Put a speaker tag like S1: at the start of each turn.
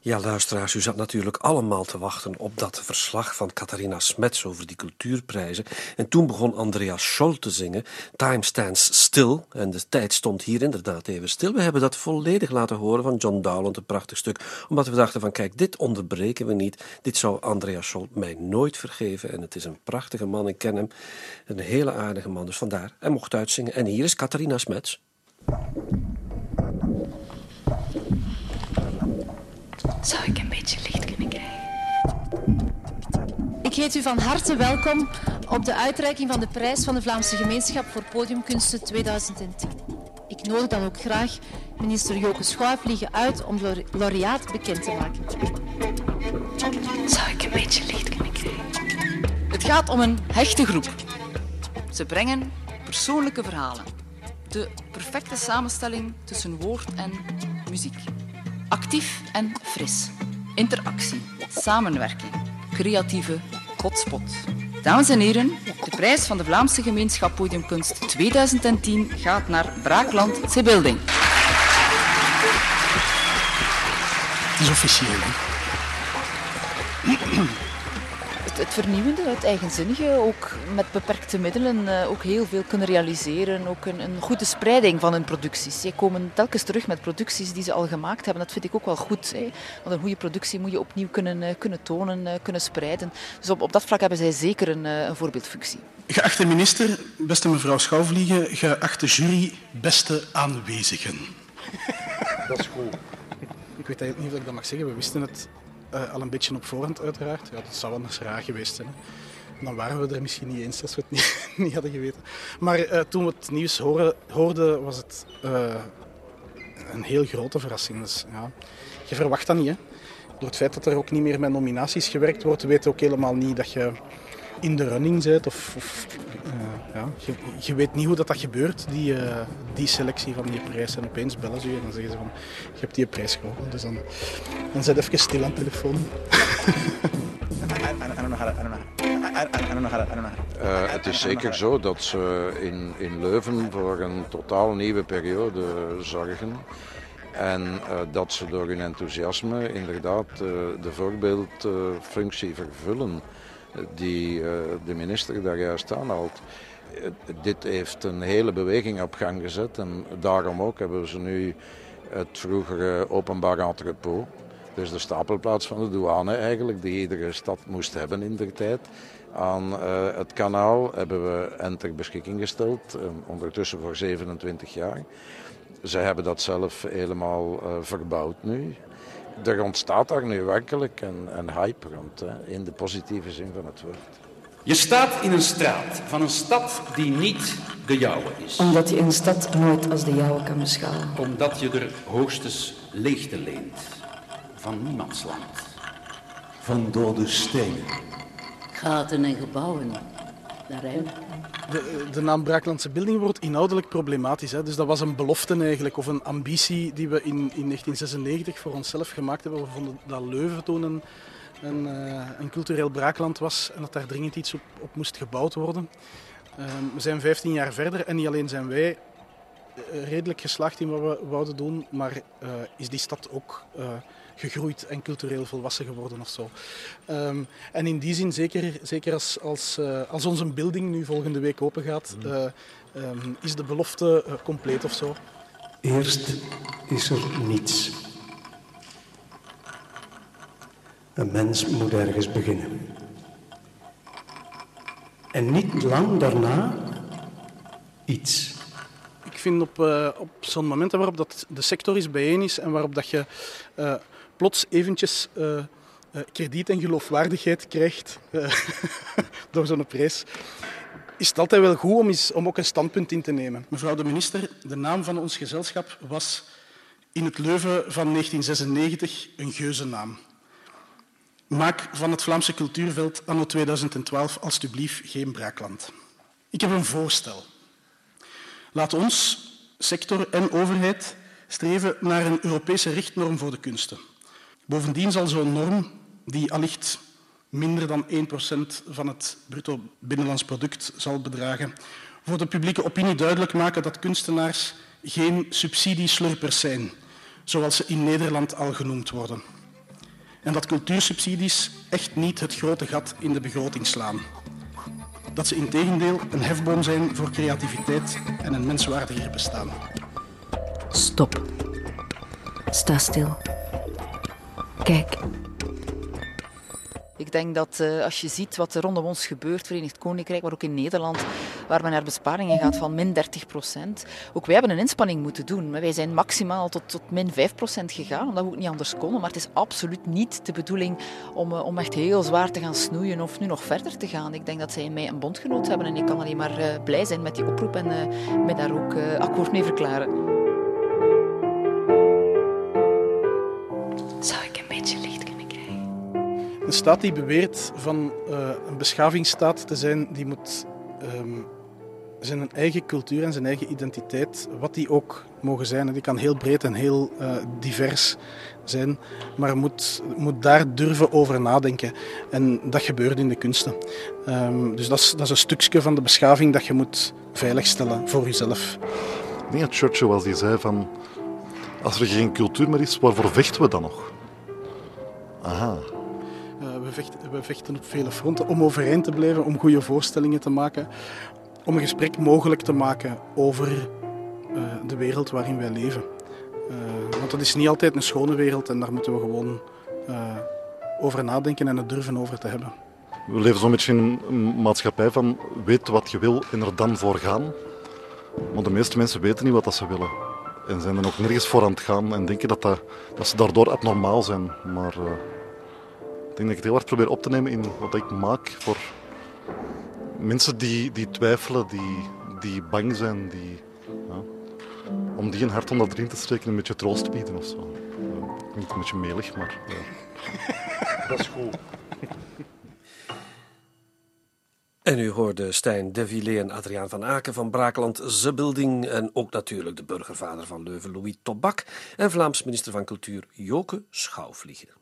S1: Ja, luisteraars, u zat natuurlijk allemaal te wachten op dat verslag van Catharina Smets over die cultuurprijzen. En toen begon Andreas Scholl te zingen, Time Stands Still. En de tijd stond hier inderdaad even stil. We hebben dat volledig laten horen van John Dowland, een prachtig stuk. Omdat we dachten van, kijk, dit onderbreken we niet. Dit zou Andreas Scholl mij nooit vergeven. En het is een prachtige man, ik ken hem. Een hele aardige man, dus vandaar. Hij mocht uitzingen. En hier is Catharina Smets.
S2: Zou ik een beetje licht kunnen krijgen?
S3: Ik heet u van harte welkom op de uitreiking van de prijs van de Vlaamse Gemeenschap voor Podiumkunsten 2010. Ik nodig dan ook graag minister Joke Schuifliegen uit om de laureaat bekend te maken.
S2: Zou ik een beetje licht kunnen krijgen?
S4: Het gaat om een hechte groep. Ze brengen persoonlijke verhalen. De perfecte samenstelling tussen woord en muziek. Actief en fris. Interactie, samenwerking, creatieve hotspot. Dames en heren, de prijs van de Vlaamse Gemeenschap Podiumkunst 2010 gaat naar Braakland C-Building.
S5: Het is officieel?
S6: Het, vernieuwende, het eigenzinnige, ook met beperkte middelen uh, ook heel veel kunnen realiseren. Ook een, een, goede spreiding van hun producties. Ze komen telkens terug met producties die ze al gemaakt hebben. Dat vind ik ook wel goed. Hè. Want een goede productie moet je opnieuw kunnen, uh, kunnen tonen, uh, kunnen spreiden. Dus op, op dat vlak hebben zij zeker een, een voorbeeldfunctie.
S5: Geachte minister, beste mevrouw Schouwvliegen, geachte jury, beste aanwezigen.
S1: Dat is goed.
S5: Ik weet eigenlijk niet of ik dat mag zeggen. We wisten het uh, al een beetje op voorhand uiteraard. Ja, dat zou anders raar geweest zijn. Hè. Dan waren we er misschien niet eens als we het niet, niet hadden geweten. Maar uh, toen we het nieuws horen, hoorden, was het uh, een heel grote verrassing. Dus, ja, je verwacht dat niet. Hè. Door het feit dat er ook niet meer met nominaties gewerkt wordt, weet je ook helemaal niet dat je in de running bent. Of, of uh, ja, je, je, weet niet hoe dat, dat gebeurt, die, uh, die selectie van die prijs. En opeens bellen ze je en dan zeggen ze van, je hebt die prijs gewonnen. Dus dan, dan zet even stil aan de telefoon.
S7: Uh, het is zeker zo dat ze in, in Leuven voor een totaal nieuwe periode zorgen. En dat ze door hun enthousiasme inderdaad de voorbeeldfunctie vervullen die uh, de minister daar juist aanhaalt. Dit heeft een hele beweging op gang gezet en daarom ook hebben ze nu het vroegere openbaar entrepot, dus de stapelplaats van de douane eigenlijk, die iedere stad moest hebben in der tijd, aan uh, het kanaal hebben we en ter beschikking gesteld, ondertussen voor 27 jaar. Zij hebben dat zelf helemaal verbouwd nu er ontstaat daar nu werkelijk een, een hype rond, hè, in de positieve zin van het woord.
S8: Je staat in een straat van een stad die niet de jouwe is.
S9: Omdat je een stad nooit als de jouwe kan beschouwen.
S8: Omdat je er hoogstens leegte leent. Van niemandsland.
S10: Van dode stenen.
S11: Gaten en gebouwen.
S5: De, naam Braaklandse Building wordt inhoudelijk problematisch. Hè. Dus dat was een belofte eigenlijk, of een ambitie die we in, in 1996 voor onszelf gemaakt hebben. We vonden dat Leuven toen een, een, uh, een cultureel braakland was en dat daar dringend iets op, op moest gebouwd worden. Uh, we zijn 15 jaar verder en niet alleen zijn wij redelijk geslaagd in wat we wouden doen, maar uh, is die stad ook gegroeid en cultureel volwassen geworden of zo. Um, en in die zin, zeker, zeker als, als, uh, als onze building nu volgende week open gaat, uh, um, is de belofte uh, compleet of zo.
S10: Eerst is er niets. Een mens moet ergens beginnen. En niet lang daarna iets.
S5: Ik vind op, uh, op zo'n momenten waarop dat de sector is bijeen is en waarop dat je uh, plots eventjes uh, uh, krediet en geloofwaardigheid krijgt uh, door zo'n prijs, is het altijd wel goed om, om ook een standpunt in te nemen. Mevrouw de minister, de naam van ons gezelschap was in het Leuven van 1996 een geuzennaam. Maak van het Vlaamse cultuurveld anno 2012 alstublieft geen braakland. Ik heb een voorstel. Laat ons, sector en overheid, streven naar een Europese richtnorm voor de kunsten. Bovendien zal zo'n norm, die allicht minder dan 1% van het bruto binnenlands product zal bedragen, voor de publieke opinie duidelijk maken dat kunstenaars geen subsidieslurpers zijn, zoals ze in Nederland al genoemd worden. En dat cultuursubsidies echt niet het grote gat in de begroting slaan. Dat ze integendeel een hefboom zijn voor creativiteit en een menswaardiger bestaan.
S9: Stop. Sta stil.
S6: Ik denk dat uh, als je ziet wat er rondom ons gebeurt, Verenigd Koninkrijk, maar ook in Nederland, waar men naar besparingen gaat van min 30 procent, ook wij hebben een inspanning moeten doen. Wij zijn maximaal tot, tot min 5 procent gegaan, omdat we ook niet anders konden. Maar het is absoluut niet de bedoeling om, uh, om echt heel zwaar te gaan snoeien of nu nog verder te gaan. Ik denk dat zij in mij een bondgenoot hebben en ik kan alleen maar uh, blij zijn met die oproep en me daar ook akkoord mee verklaren.
S2: Een
S5: staat die beweert van uh, een beschavingsstaat te zijn, die moet um, zijn eigen cultuur en zijn eigen identiteit, wat die ook mogen zijn, die kan heel breed en heel uh, divers zijn, maar moet, moet daar durven over nadenken. En dat gebeurt in de kunsten. Um, dus dat is, dat is een stukje van de beschaving dat je moet veiligstellen voor jezelf.
S12: Ik denk Churchill was die zei van als er geen cultuur meer is, waarvoor vechten we dan nog? Aha.
S5: We, vechten, we vechten op vele fronten om overeind te blijven, om goede voorstellingen te maken, om een gesprek mogelijk te maken over uh, de wereld waarin wij leven. Uh, want dat is niet altijd een schone wereld en daar moeten we gewoon over nadenken en het durven over te hebben.
S12: We leven zo'n beetje in een maatschappij van weet wat je wil en er dan voor gaan. Maar de meeste mensen weten niet wat ze willen. En zijn er nog nergens voor aan het gaan en denken dat, dat, dat ze daardoor abnormaal zijn. Maar denk dat ik het heel hard probeer op te nemen in wat ik maak voor mensen die, die twijfelen, die, die bang zijn. Die, ja, om die een hart onder de riem te steken een beetje troost te bieden of zo. Klinkt een beetje melig, maar dat is goed.
S1: En u hoorde Stijn De Villiers en Adriaan van Aken van Brakeland Zebuilding en ook natuurlijk de burgervader van Leuven, Louis Tobak en Vlaams minister van Cultuur Joke Schouwvliegen.